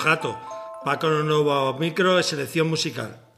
Jato. Paco nuevo Micro, selección musical.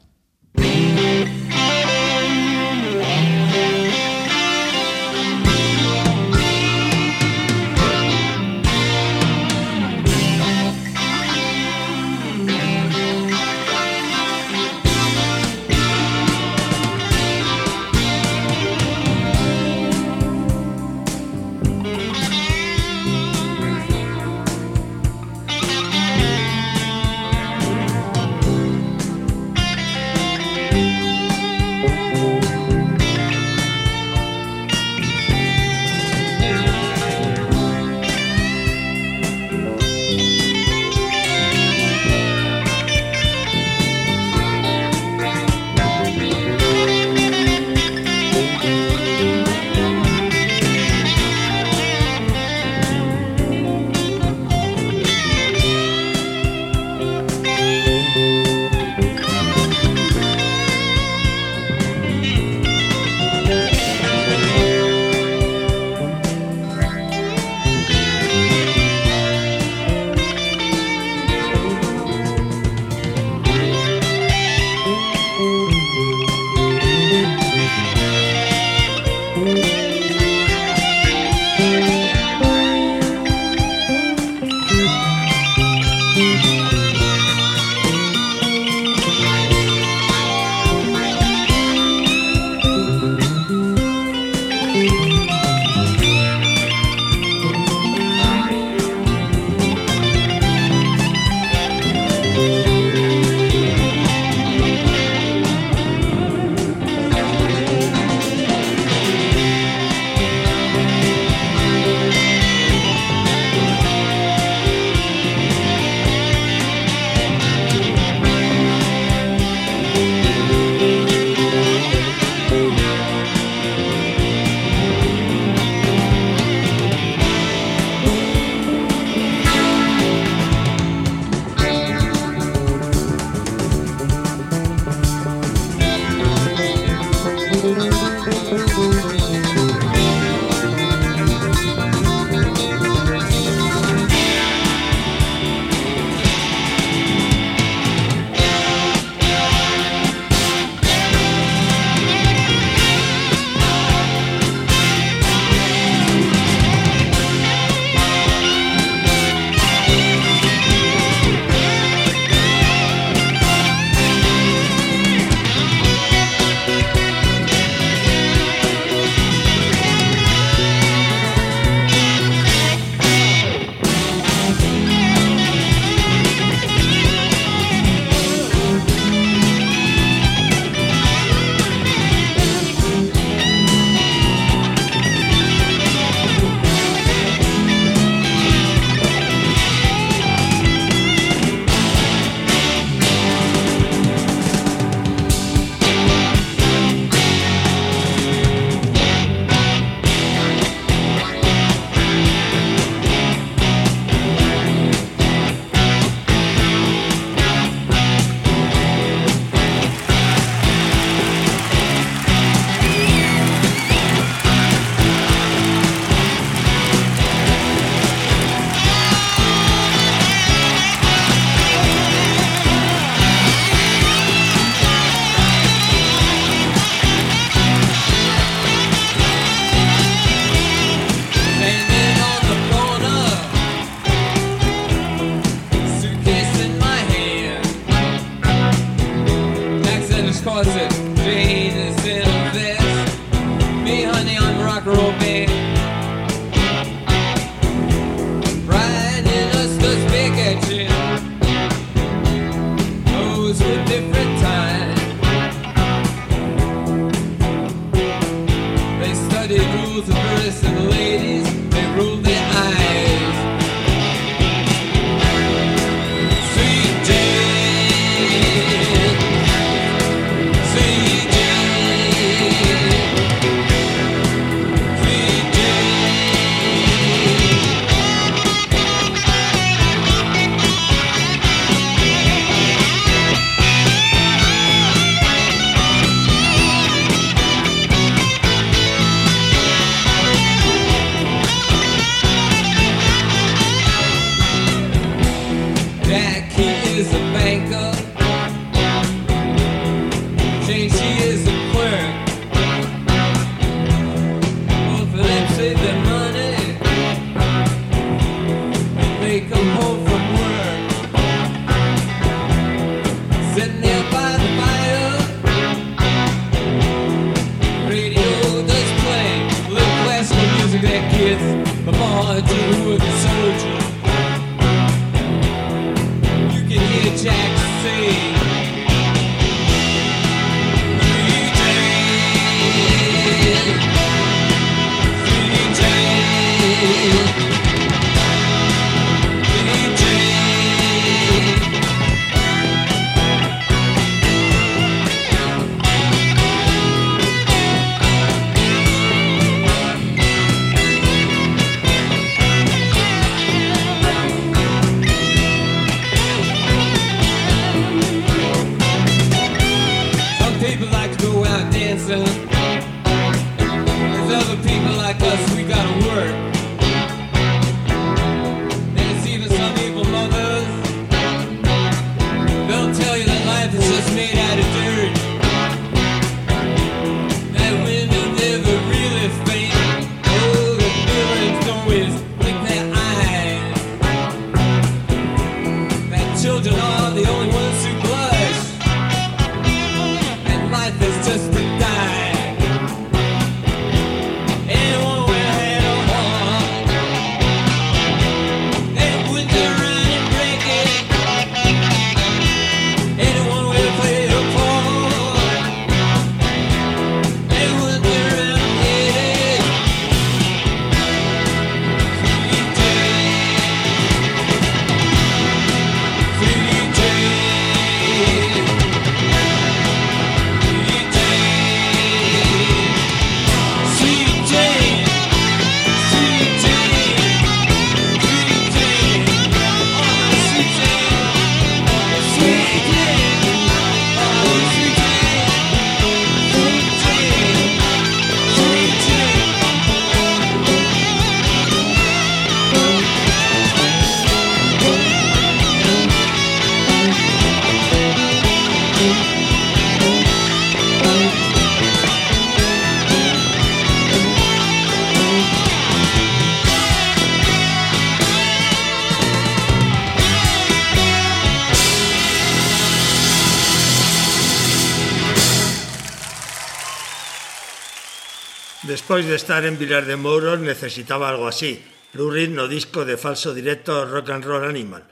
despois de estar en Vilar de Mouros necesitaba algo así, Lurid no disco de falso directo Rock and Roll Animal,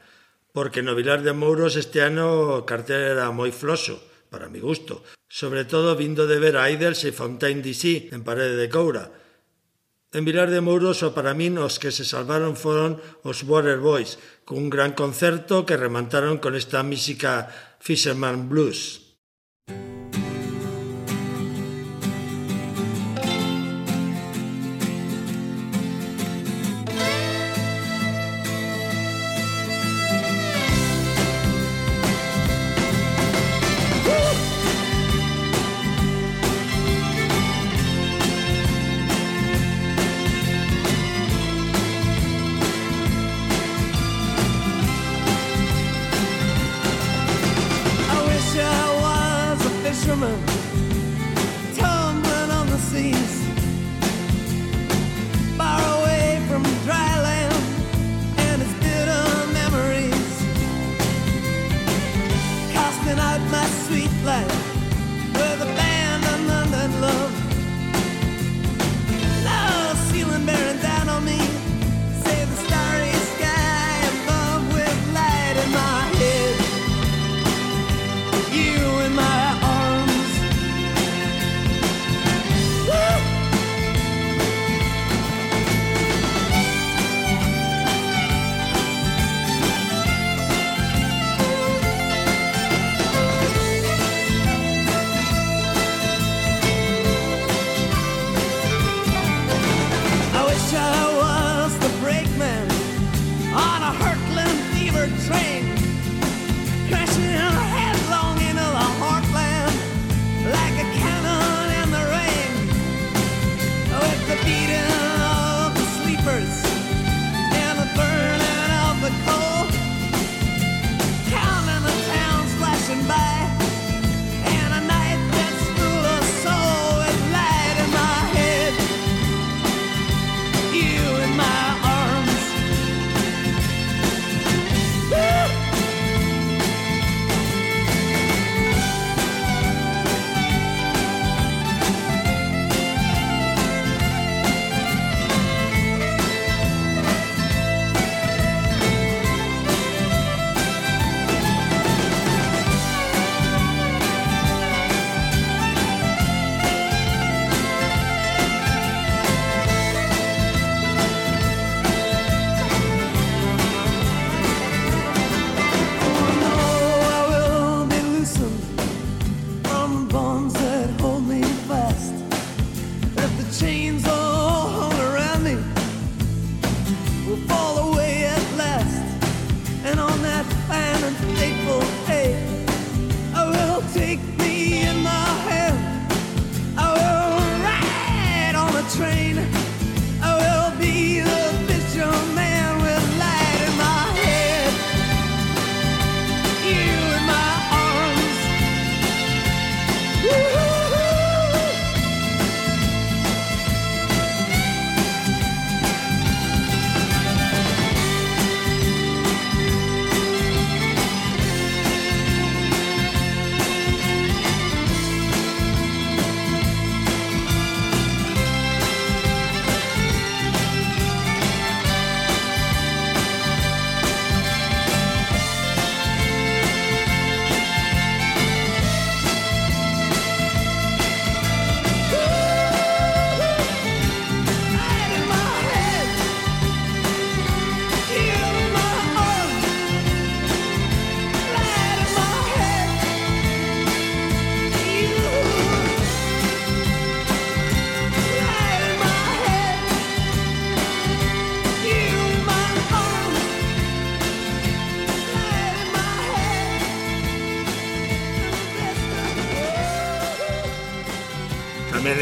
porque no Vilar de Mouros este ano o cartel era moi floso, para mi gusto, sobre todo vindo de ver a Idles e Fontaine DC en Parede de Coura. En Vilar de Mouros, o para min, os que se salvaron foron os Water Boys, cun gran concerto que remantaron con esta música Fisherman Blues.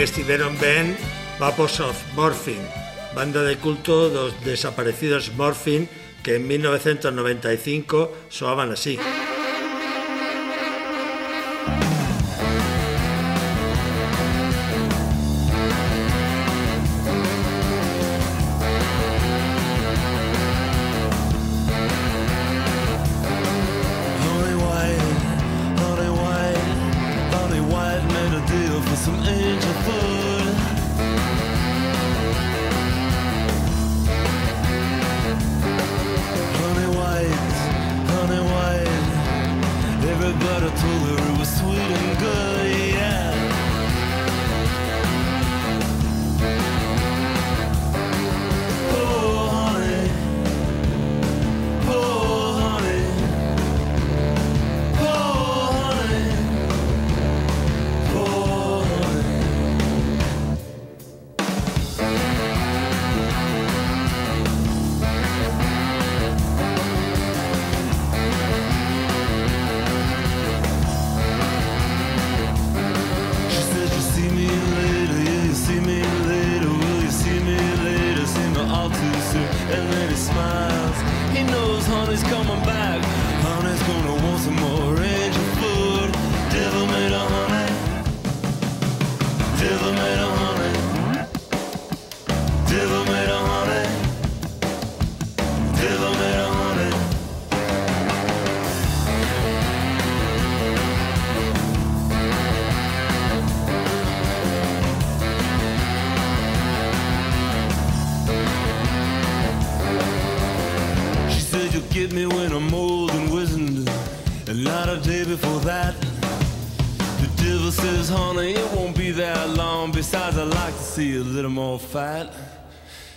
estiveron ben Vapors of Morphine, banda de culto dos desaparecidos Morphine que en 1995 soaban así.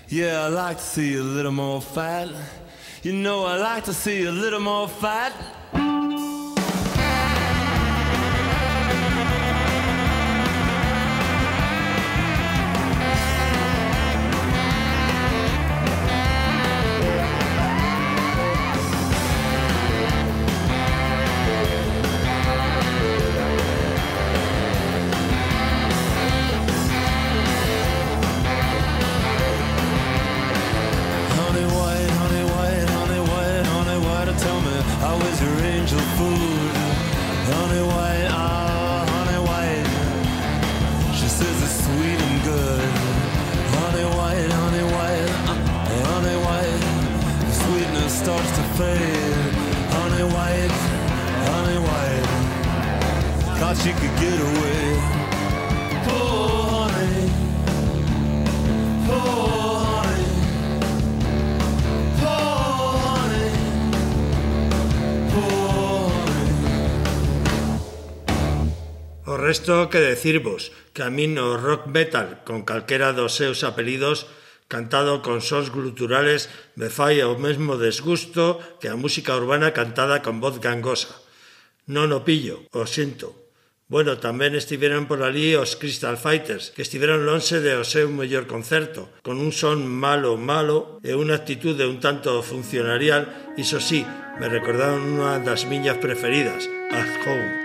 Yeah, I like to see a little more fat. You know, I like to see a little more fat. resto que decirvos que a min o rock metal con calquera dos seus apelidos cantado con sons gluturales me fai o mesmo desgusto que a música urbana cantada con voz gangosa. Non o pillo, o sinto. Bueno, tamén estiveron por ali os Crystal Fighters, que estiveron lonxe de o seu mellor concerto, con un son malo malo e unha actitude un tanto funcionarial, iso sí, me recordaron unha das miñas preferidas, At Home.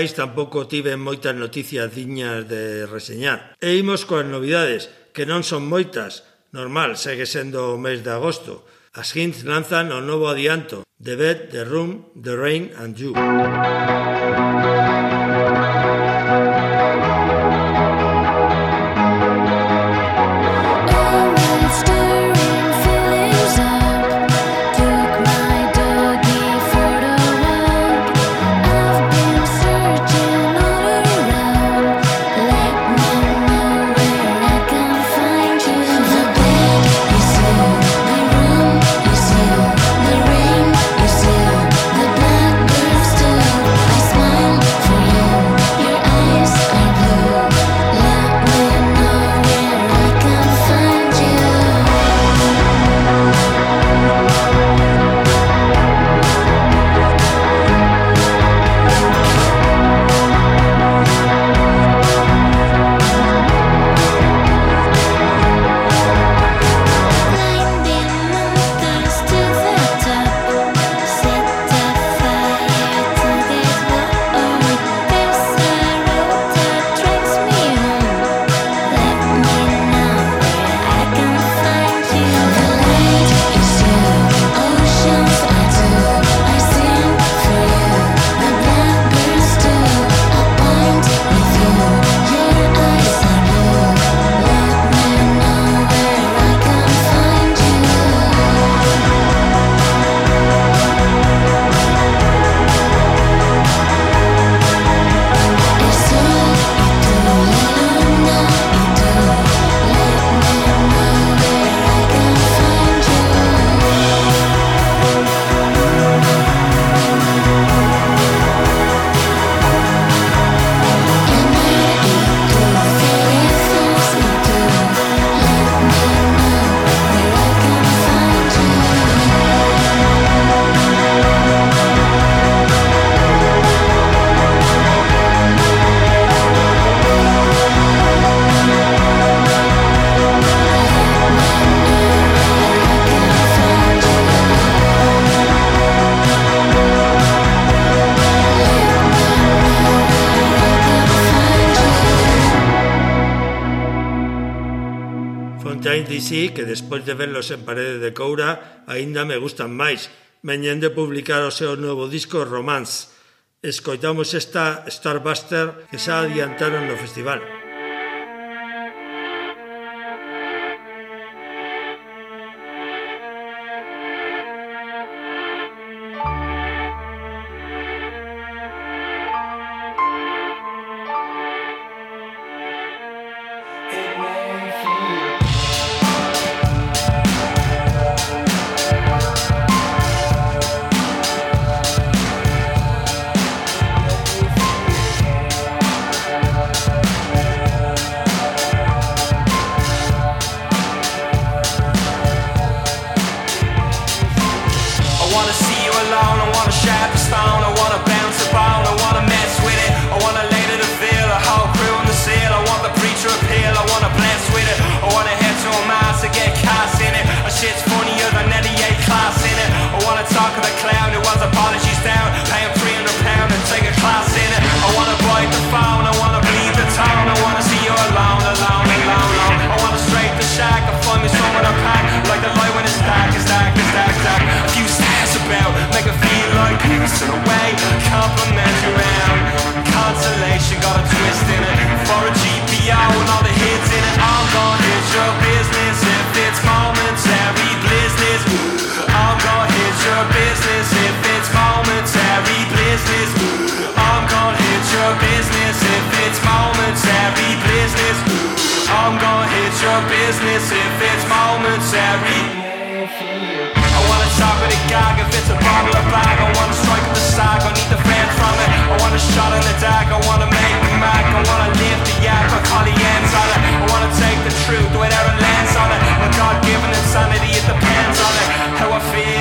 Ademais, tampouco tiven moitas noticias diñas de reseñar. E imos coas novidades, que non son moitas. Normal, segue sendo o mes de agosto. As Hints lanzan o novo adianto, The Bed, The Room, The Rain and You. Así que despois de verlos en parede de coura, aínda me gustan máis. Meñen de publicar o seu novo disco Romance. Escoitamos esta Starbuster que xa adiantaron no festival.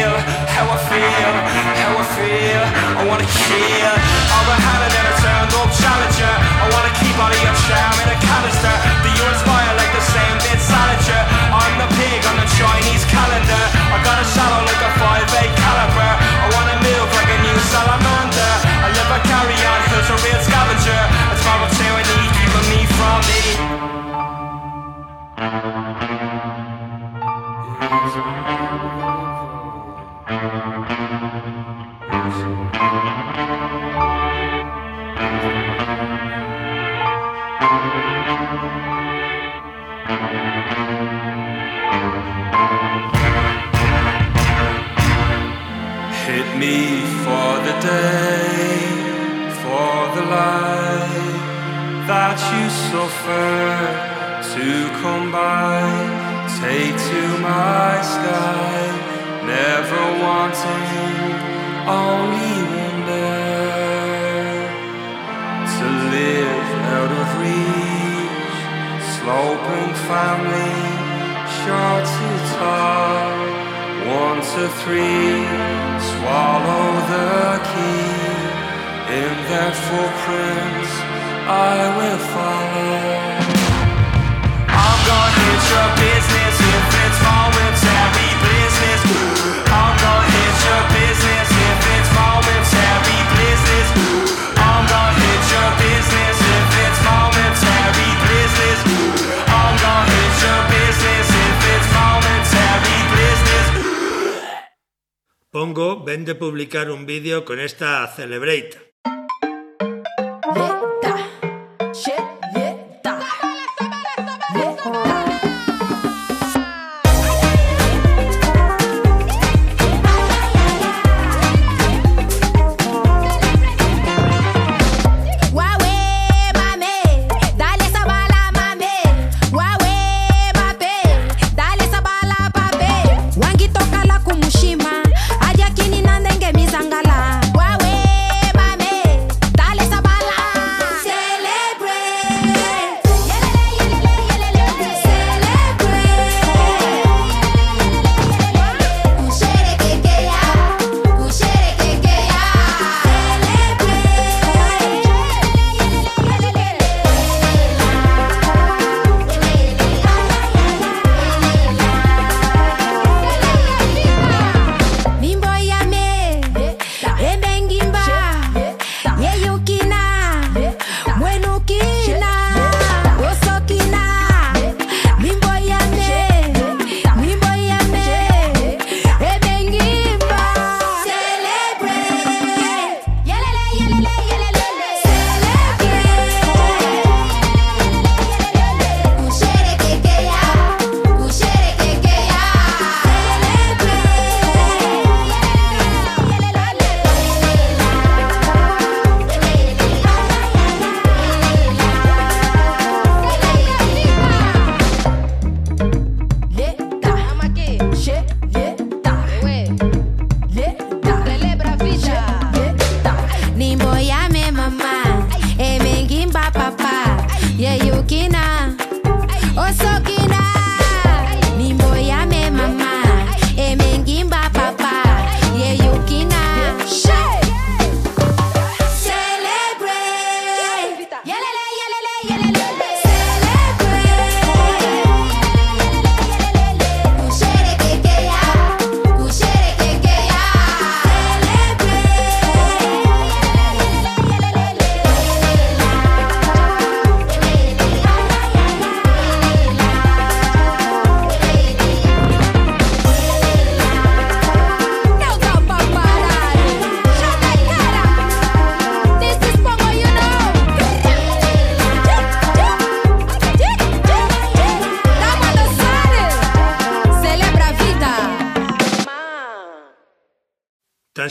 feel, how I feel, how I feel. I wanna kill. I'm a hunter and a turned up challenger. I wanna keep all of your charm in a canister. Do you inspire like the same bit salager? I'm the pig on the Chinese calendar. I got a shadow like a 5'8 caliber. I wanna move like a new salamander. I live a carry on, who's a real scavenger? It's my tyranny, keeping me from me. Thank you. me for the day, for the light that you suffer to come by. Take to my sky, never wanting, only wonder to live out of reach. Sloping family, sure to talk. One to three, swallow the key. In their footprints, I will follow. I'm gonna hit your business if it's falling. Vende publicar un vídeo con esta Celebrate.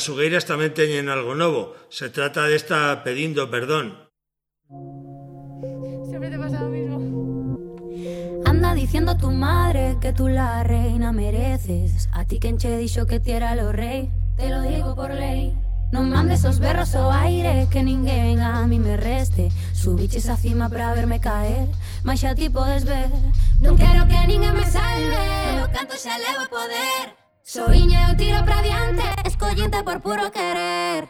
sugueiras tamén teñen algo novo. Se trata desta pedindo perdón. Siempre te pasa lo mismo. Anda diciendo a tu madre que tú la reina mereces. A ti quen che dixo que ti era lo rey, te lo digo por ley. Non mandes esos berros o aire que ninguén a mí me reste Subiches a cima para verme caer, mas xa ti podes ver Non quero que ninguén me salve, o canto xa levo poder Soiño eu tiro pra diante, escollinte por puro querer.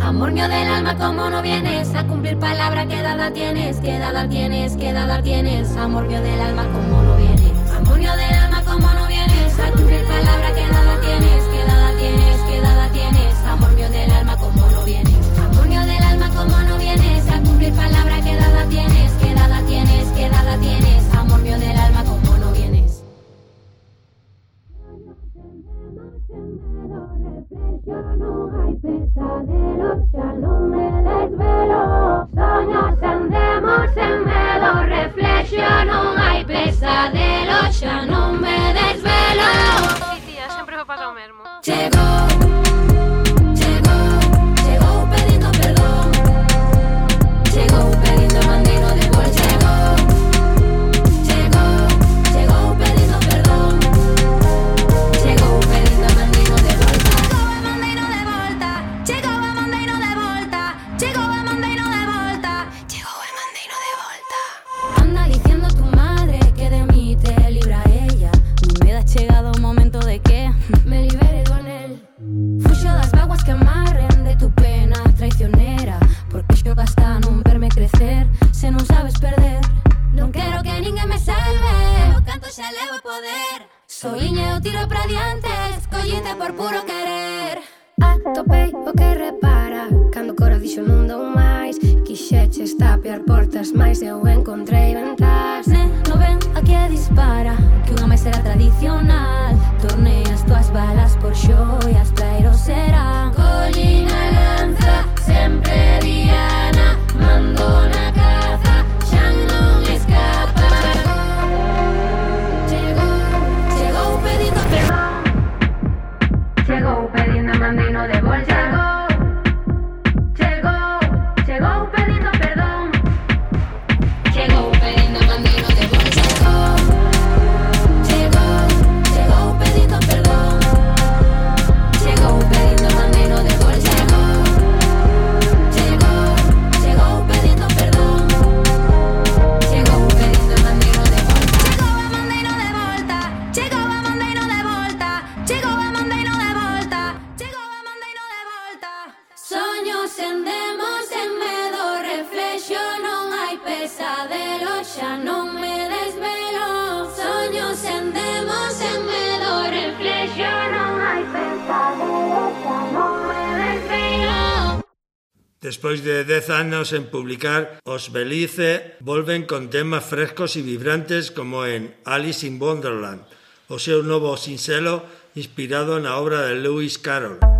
Amor mío del alma, como no vienes a cumplir palabra que dada tienes, que dada tienes, que dada tienes. Amor mío del alma, como no vienes. Amor mío del alma, como no vienes a cumplir palabra que dada tienes, que dada tienes, que dada tienes. Amor mío del alma, como no vienes. Amor mío del alma, como no vienes a cumplir palabra que dada tienes, que dada tienes, que dada tienes. Amor ya no hay pesadelos, ya no me desvelo. Soños andemos en velo, reflexión. Despois de dez anos en publicar, os Belice volven con temas frescos e vibrantes como en Alice in Wonderland, o seu novo sinxelo inspirado na obra de Lewis Carroll.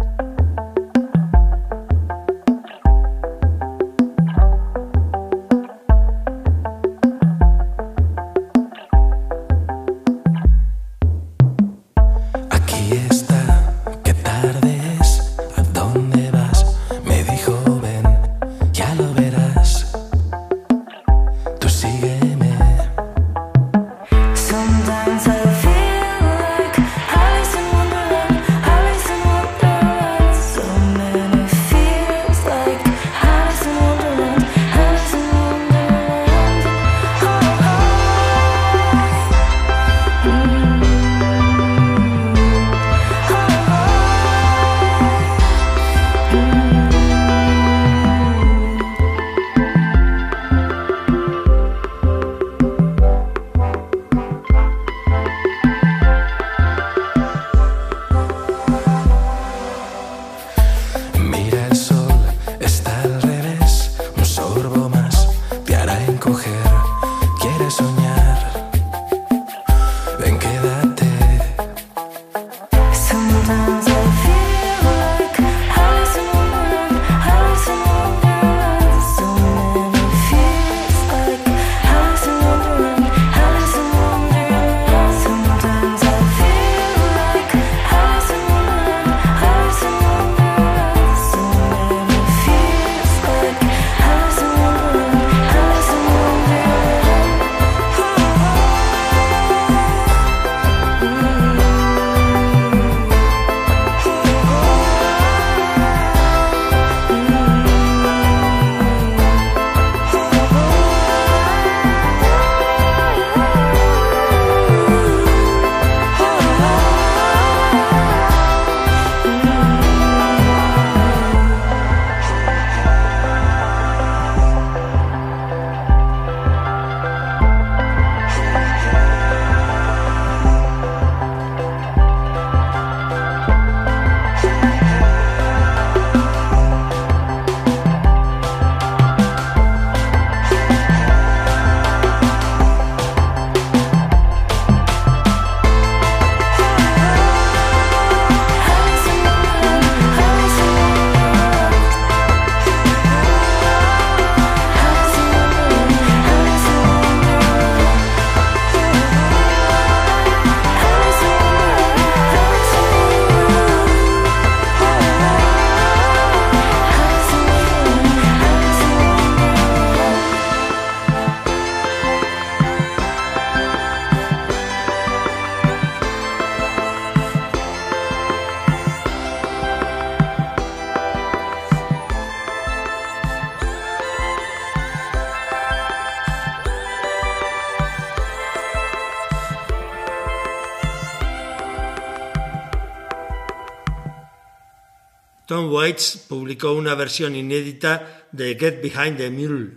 Waits publicó una versión inédita de Get Behind the Mule,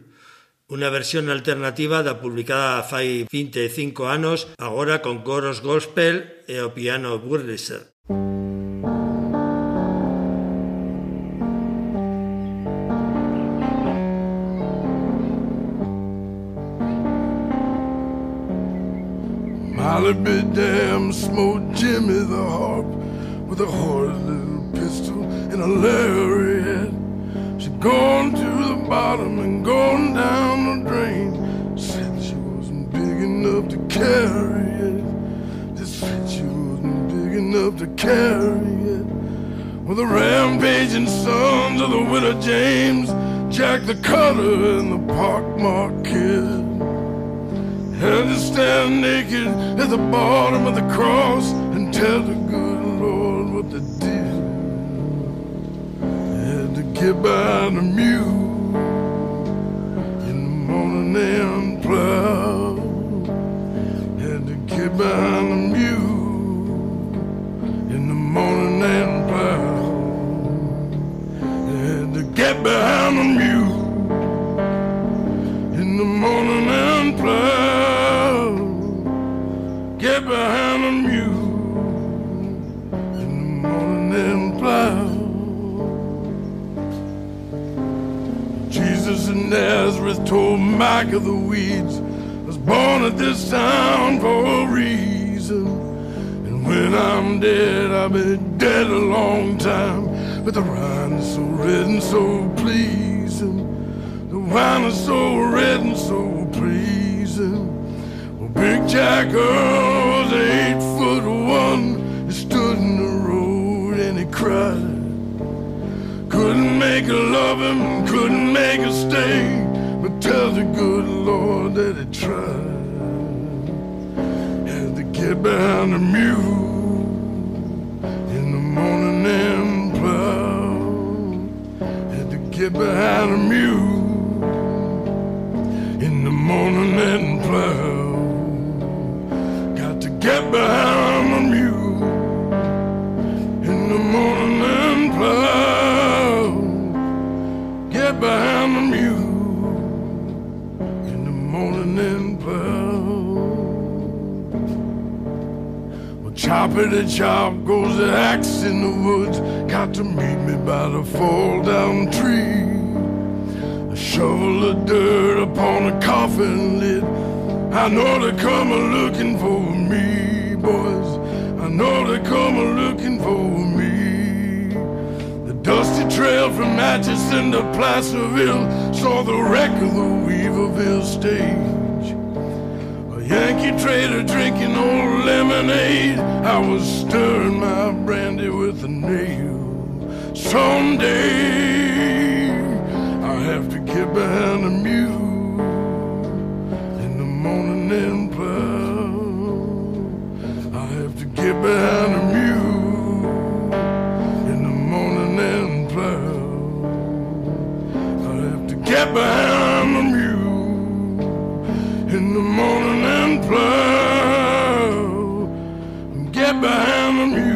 una versión alternativa da publicada fai 25 anos, agora con coros gospel e o piano damn smoke Jimmy the harp with a pistol a lariat. She gone to the bottom and gone down the drain. Said she wasn't big enough to carry it. Just said she wasn't big enough to carry it. With the rampaging sons of the widow James, Jack the Cutter, and the pockmarked kid. Had to stand naked at the bottom of the cross and tell the good Lord what to do. Get by the mule in the morning and plow. Had to get behind the mule in the morning and plow. Had to get behind the mule in the morning and plow. Get behind the mule Nazareth told Mike of the weeds I was born at this town for a reason. And when I'm dead, I've been dead a long time. But the wine is so red and so pleasing. The wine is so red and so pleasing. Well, Big Jack make her love him, couldn't make a stay. But tell the good Lord that he tried. Had to get behind the mule in the morning and plow. Had to get behind the mule in the morning and plow. Got to get behind the mule in the morning and plow. Well, choppity chop goes the axe in the woods. Got to meet me by the fall down tree. A shovel of dirt upon a coffin lid. I know they come a looking for me, boys. I know they come a looking for me. The dusty trail from Atchison to Placerville saw the wreck of the Weaverville stage. A Yankee trader drinking old lemonade. I was stirring my brandy with a nail. Someday I have to get behind a mule in the morning and plow. I have to get behind a mule in the morning and plow. I have to get behind the mule in the morning and. Get behind the mule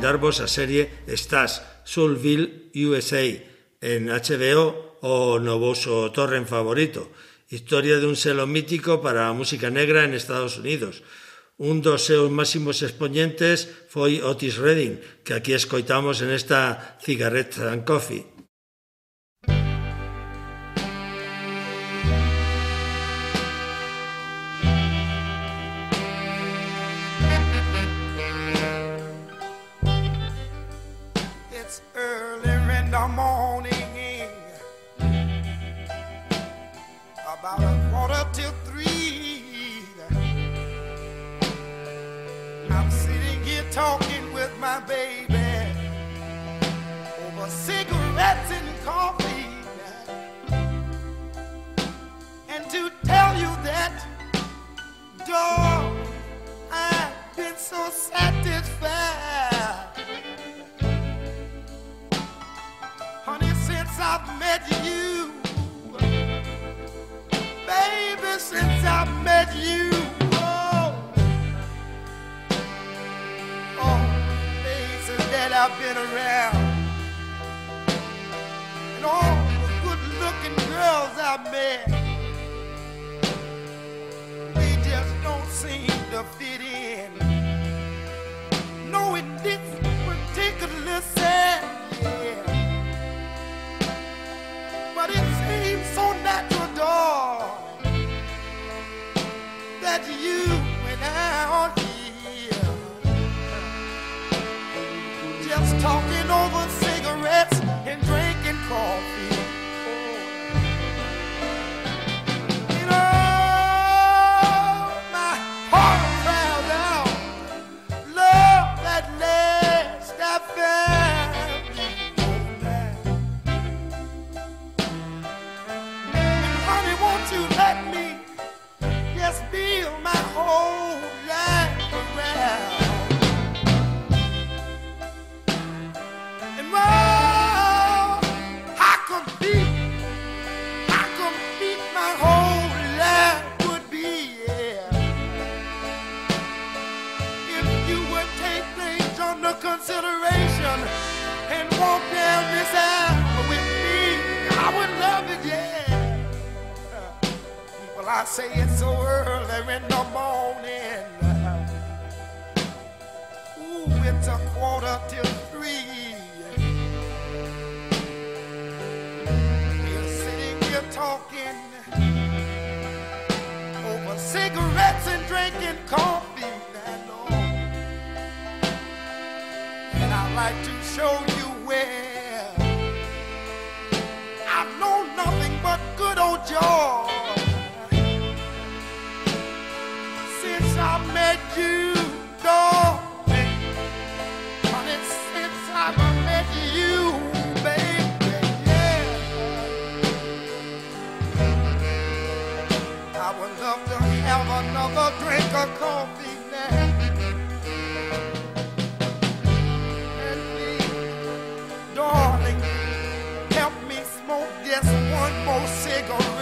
recomendarvos a serie Estás, Soulville USA, en HBO o no voso torren favorito. Historia dun selo mítico para a música negra en Estados Unidos. Un dos seus máximos expoñentes foi Otis Redding, que aquí escoitamos en esta Cigarette and Coffee. And to tell you that, I've been so satisfied. Honey, since I've met you, baby, since I've met you. Oh, oh, I've been around. And all the good looking girls I've met. They just don't seem to fit in. No, in this particular set, yeah. But it seems so natural, darling, that you and I are here, just talking over cigarettes and drinking coffee. Walk down this with me, I would love it, yeah. Well, I say it's so early in the morning. Ooh, it's a quarter till three. We're sitting here talking over cigarettes and drinking coffee. And I'd like to show where I've known nothing but good old joy more cigarette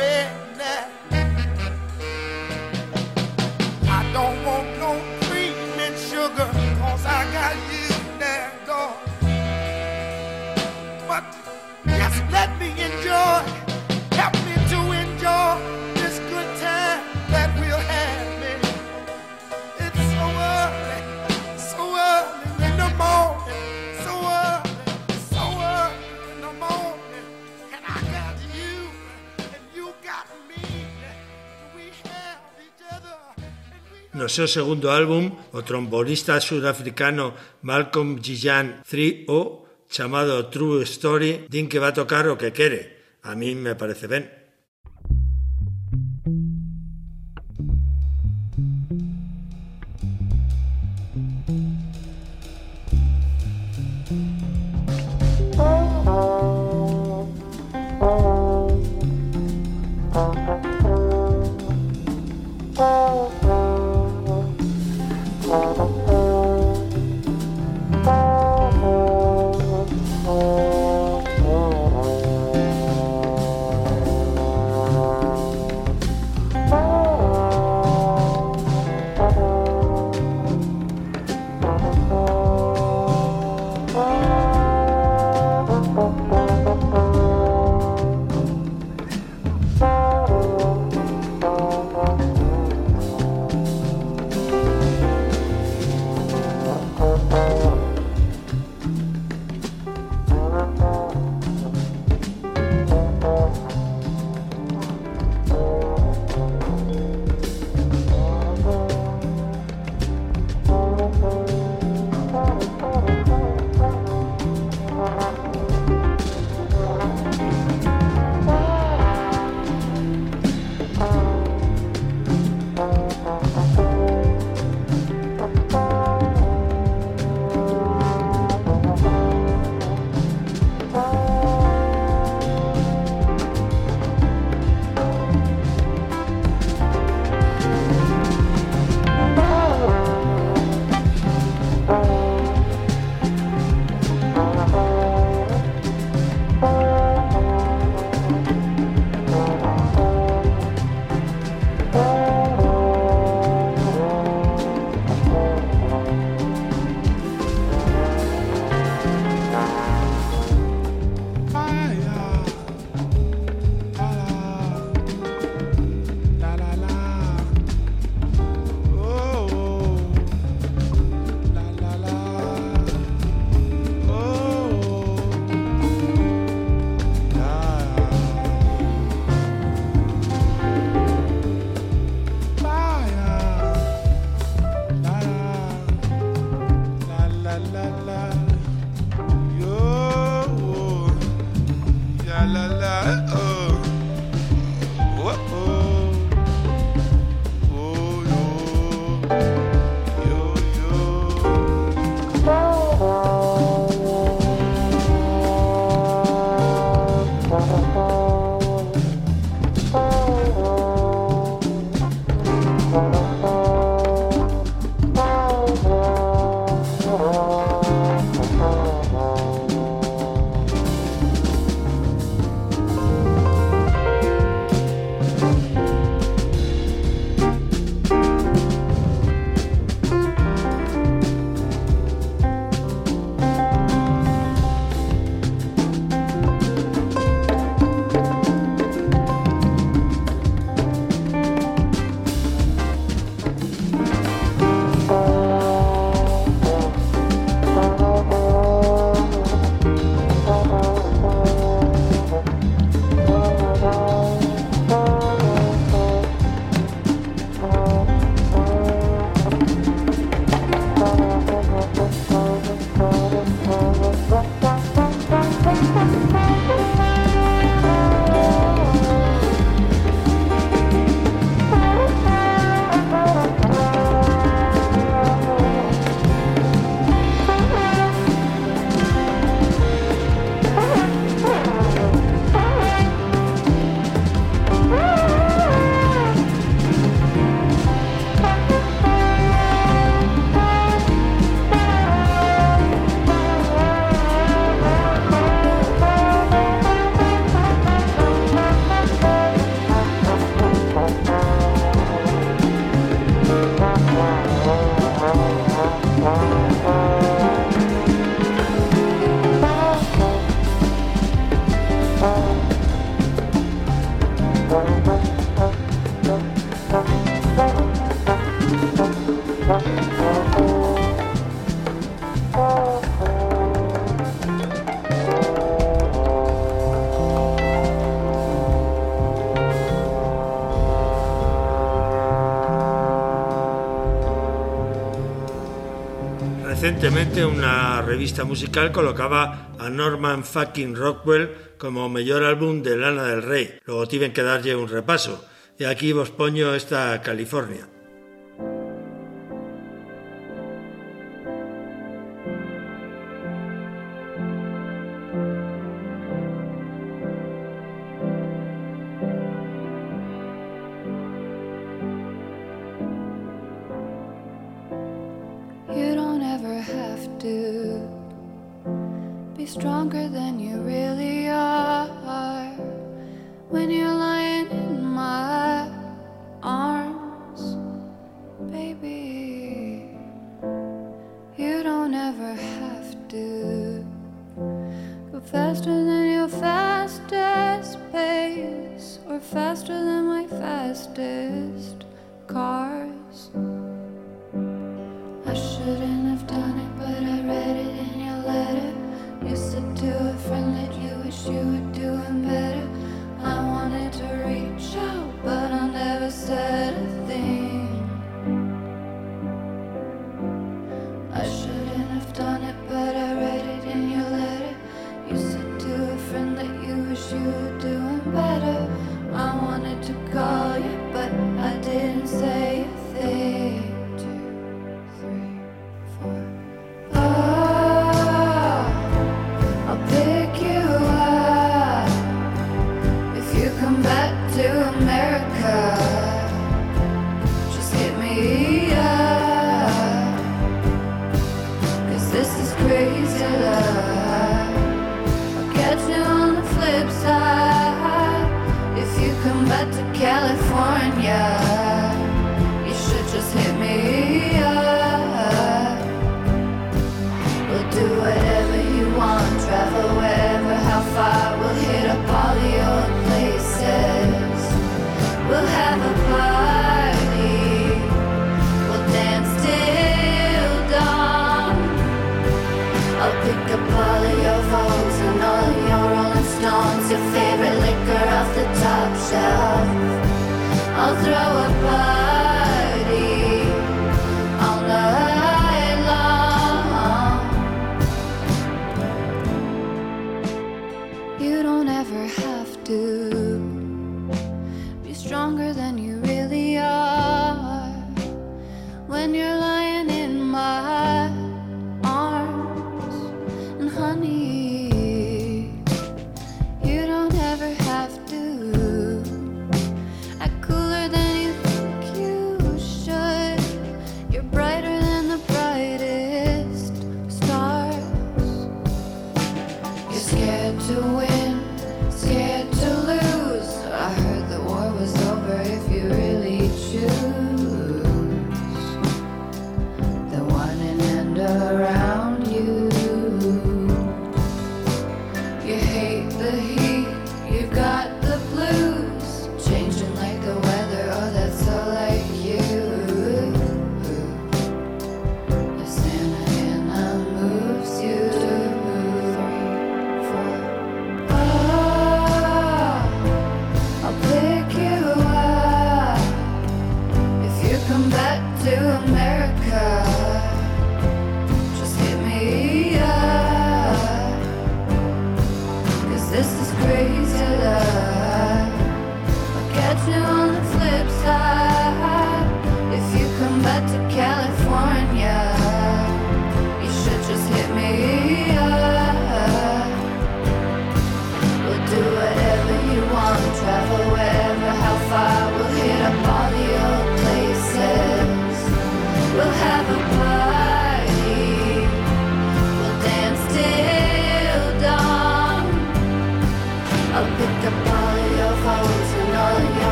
no seu segundo álbum, o trombonista sudafricano Malcolm Gijan 3O, chamado True Story, din que va tocar o que quere. A mí me parece ben. Recientemente una revista musical colocaba Norman fucking Rockwell como o mellor álbum de Lana del Rey. Logo tiven que darlle un repaso. E aquí vos poño esta California.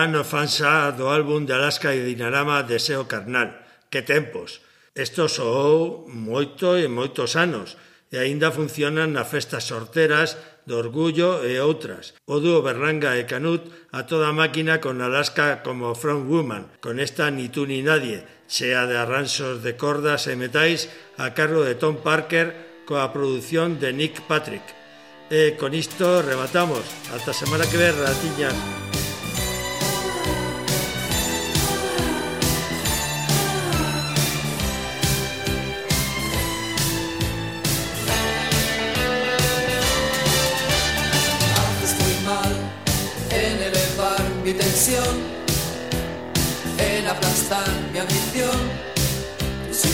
ano fansa do álbum de Alaska e Dinarama Deseo Carnal. Que tempos! Isto soou moito e moitos anos e aínda funcionan nas festas sorteras do Orgullo e outras. O dúo Berlanga e Canut a toda máquina con Alaska como front woman, con esta ni tú ni nadie, chea de arranxos de cordas e metais a cargo de Tom Parker coa produción de Nick Patrick. E con isto rematamos. Hasta semana que ver, ratiñas.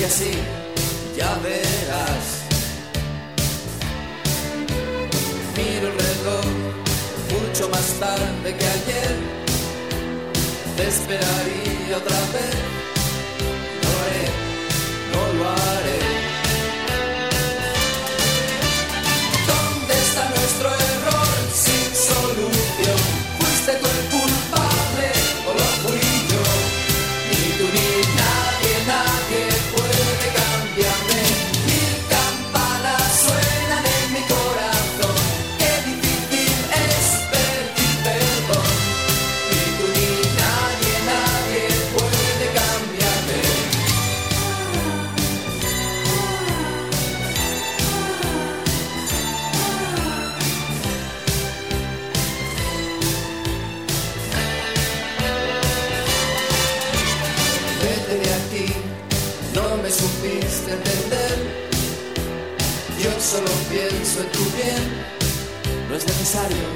que sí, ya verás. Miro el reloj mucho más tarde que ayer. Te esperaría otra vez. No, haré, no lo haré. necesario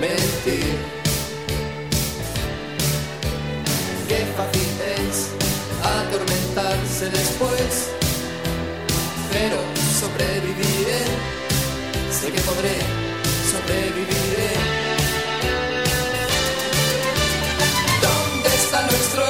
mentir. Qué fácil es atormentarse después, pero sobreviviré, sé que podré, sobreviviré. ¿Dónde está nuestro